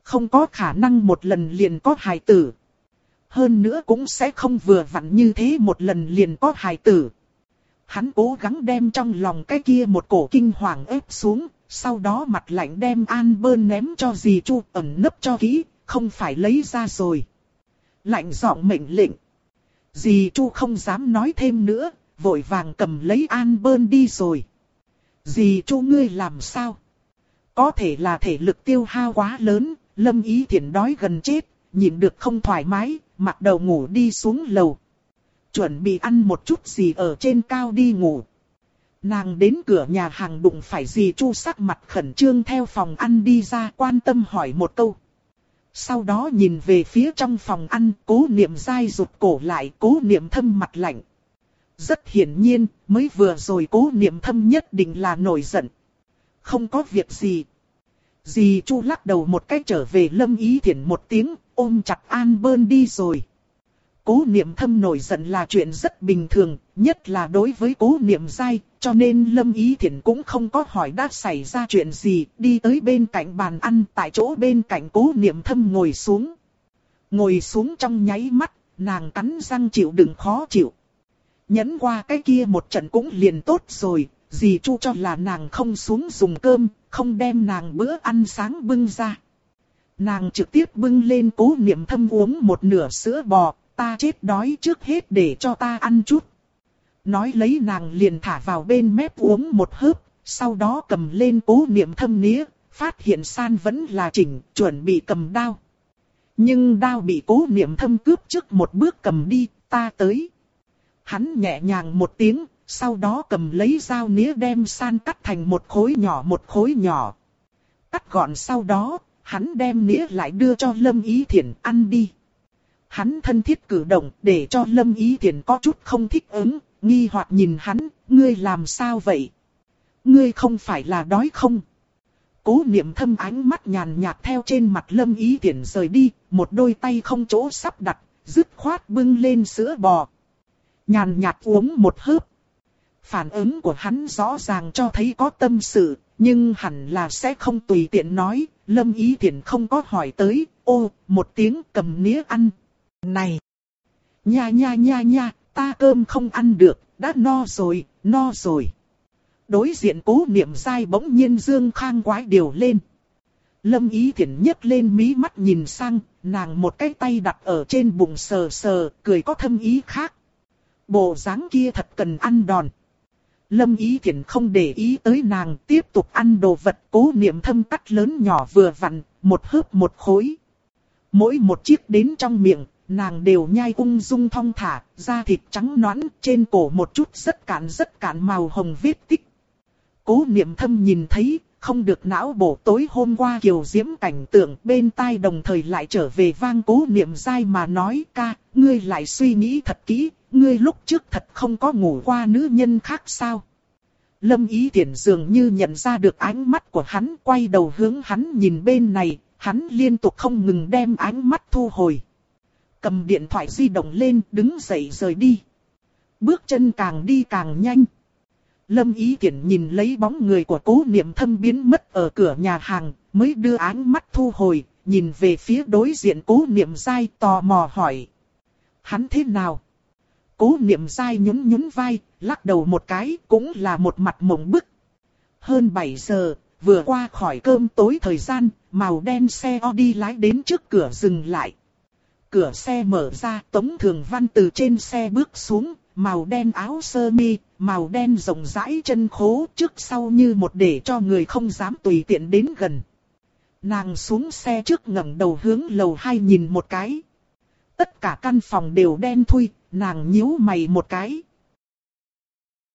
Không có khả năng một lần liền có hài tử. Hơn nữa cũng sẽ không vừa vặn như thế một lần liền có hài tử. Hắn cố gắng đem trong lòng cái kia một cổ kinh hoàng ép xuống, sau đó mặt lạnh đem an bơn ném cho dì Chu ẩn nấp cho kỹ, không phải lấy ra rồi. Lạnh giọng mệnh lệnh. Dì Chu không dám nói thêm nữa, vội vàng cầm lấy an bơn đi rồi. Dì Chu ngươi làm sao? Có thể là thể lực tiêu hao quá lớn, lâm ý thiện đói gần chết, nhìn được không thoải mái, mặc đầu ngủ đi xuống lầu. Chuẩn bị ăn một chút gì ở trên cao đi ngủ. Nàng đến cửa nhà hàng đụng phải dì Chu sắc mặt khẩn trương theo phòng ăn đi ra quan tâm hỏi một câu. Sau đó nhìn về phía trong phòng ăn, cố niệm dai rụt cổ lại, cố niệm thâm mặt lạnh. Rất hiển nhiên, mới vừa rồi cố niệm thâm nhất định là nổi giận. Không có việc gì. Dì Chu lắc đầu một cách trở về lâm ý thiện một tiếng, ôm chặt An Bơn đi rồi. Cố niệm thâm nổi giận là chuyện rất bình thường, nhất là đối với cố niệm dai, cho nên Lâm Ý Thiển cũng không có hỏi đã xảy ra chuyện gì, đi tới bên cạnh bàn ăn tại chỗ bên cạnh cố niệm thâm ngồi xuống. Ngồi xuống trong nháy mắt, nàng cắn răng chịu đựng khó chịu. Nhẫn qua cái kia một trận cũng liền tốt rồi, dì Chu cho là nàng không xuống dùng cơm, không đem nàng bữa ăn sáng bưng ra. Nàng trực tiếp bưng lên cố niệm thâm uống một nửa sữa bò, ta chết đói trước hết để cho ta ăn chút. Nói lấy nàng liền thả vào bên mép uống một hớp, sau đó cầm lên cố niệm thâm nía. phát hiện san vẫn là chỉnh, chuẩn bị cầm đao. Nhưng đao bị cố niệm thâm cướp trước một bước cầm đi, ta tới. Hắn nhẹ nhàng một tiếng, sau đó cầm lấy dao nĩa đem san cắt thành một khối nhỏ một khối nhỏ. Cắt gọn sau đó, hắn đem nĩa lại đưa cho Lâm Ý Thiển ăn đi. Hắn thân thiết cử động để cho Lâm Ý Thiển có chút không thích ứng, nghi hoặc nhìn hắn, ngươi làm sao vậy? Ngươi không phải là đói không? Cố niệm thâm ánh mắt nhàn nhạt theo trên mặt Lâm Ý Thiển rời đi, một đôi tay không chỗ sắp đặt, dứt khoát bưng lên sữa bò. Nhàn nhạt uống một hớp. Phản ứng của hắn rõ ràng cho thấy có tâm sự, nhưng hẳn là sẽ không tùy tiện nói, Lâm Ý Thiển không có hỏi tới, ô, một tiếng cầm nĩa ăn. Này! Nha nha nha nha, ta cơm không ăn được, đã no rồi, no rồi. Đối diện cố niệm dai bỗng nhiên dương khang quái điều lên. Lâm Ý Thiển nhấc lên mí mắt nhìn sang, nàng một cái tay đặt ở trên bụng sờ sờ, cười có thâm ý khác. Bộ dáng kia thật cần ăn đòn. Lâm Ý Thiển không để ý tới nàng tiếp tục ăn đồ vật cố niệm thâm cắt lớn nhỏ vừa vặn, một hớp một khối. Mỗi một chiếc đến trong miệng, nàng đều nhai ung dung thong thả, da thịt trắng nõn, trên cổ một chút rất cạn rất cạn màu hồng vết tích. Cố niệm thâm nhìn thấy, không được não bổ tối hôm qua kiều diễm cảnh tượng bên tai đồng thời lại trở về vang cố niệm dai mà nói ca, ngươi lại suy nghĩ thật kỹ, ngươi lúc trước thật không có ngủ qua nữ nhân khác sao. Lâm ý tiện dường như nhận ra được ánh mắt của hắn quay đầu hướng hắn nhìn bên này, hắn liên tục không ngừng đem ánh mắt thu hồi. Cầm điện thoại di động lên đứng dậy rời đi. Bước chân càng đi càng nhanh. Lâm Ý Tiễn nhìn lấy bóng người của cố niệm thâm biến mất ở cửa nhà hàng, mới đưa ánh mắt thu hồi, nhìn về phía đối diện cố niệm dai tò mò hỏi. Hắn thế nào? Cố niệm dai nhún nhún vai, lắc đầu một cái, cũng là một mặt mộng bức. Hơn 7 giờ, vừa qua khỏi cơm tối thời gian, màu đen xe Audi lái đến trước cửa dừng lại. Cửa xe mở ra, Tống Thường Văn từ trên xe bước xuống, màu đen áo sơ mi, màu đen rộng rãi chân khố trước sau như một để cho người không dám tùy tiện đến gần. Nàng xuống xe trước ngẩng đầu hướng lầu hai nhìn một cái. Tất cả căn phòng đều đen thui, nàng nhíu mày một cái.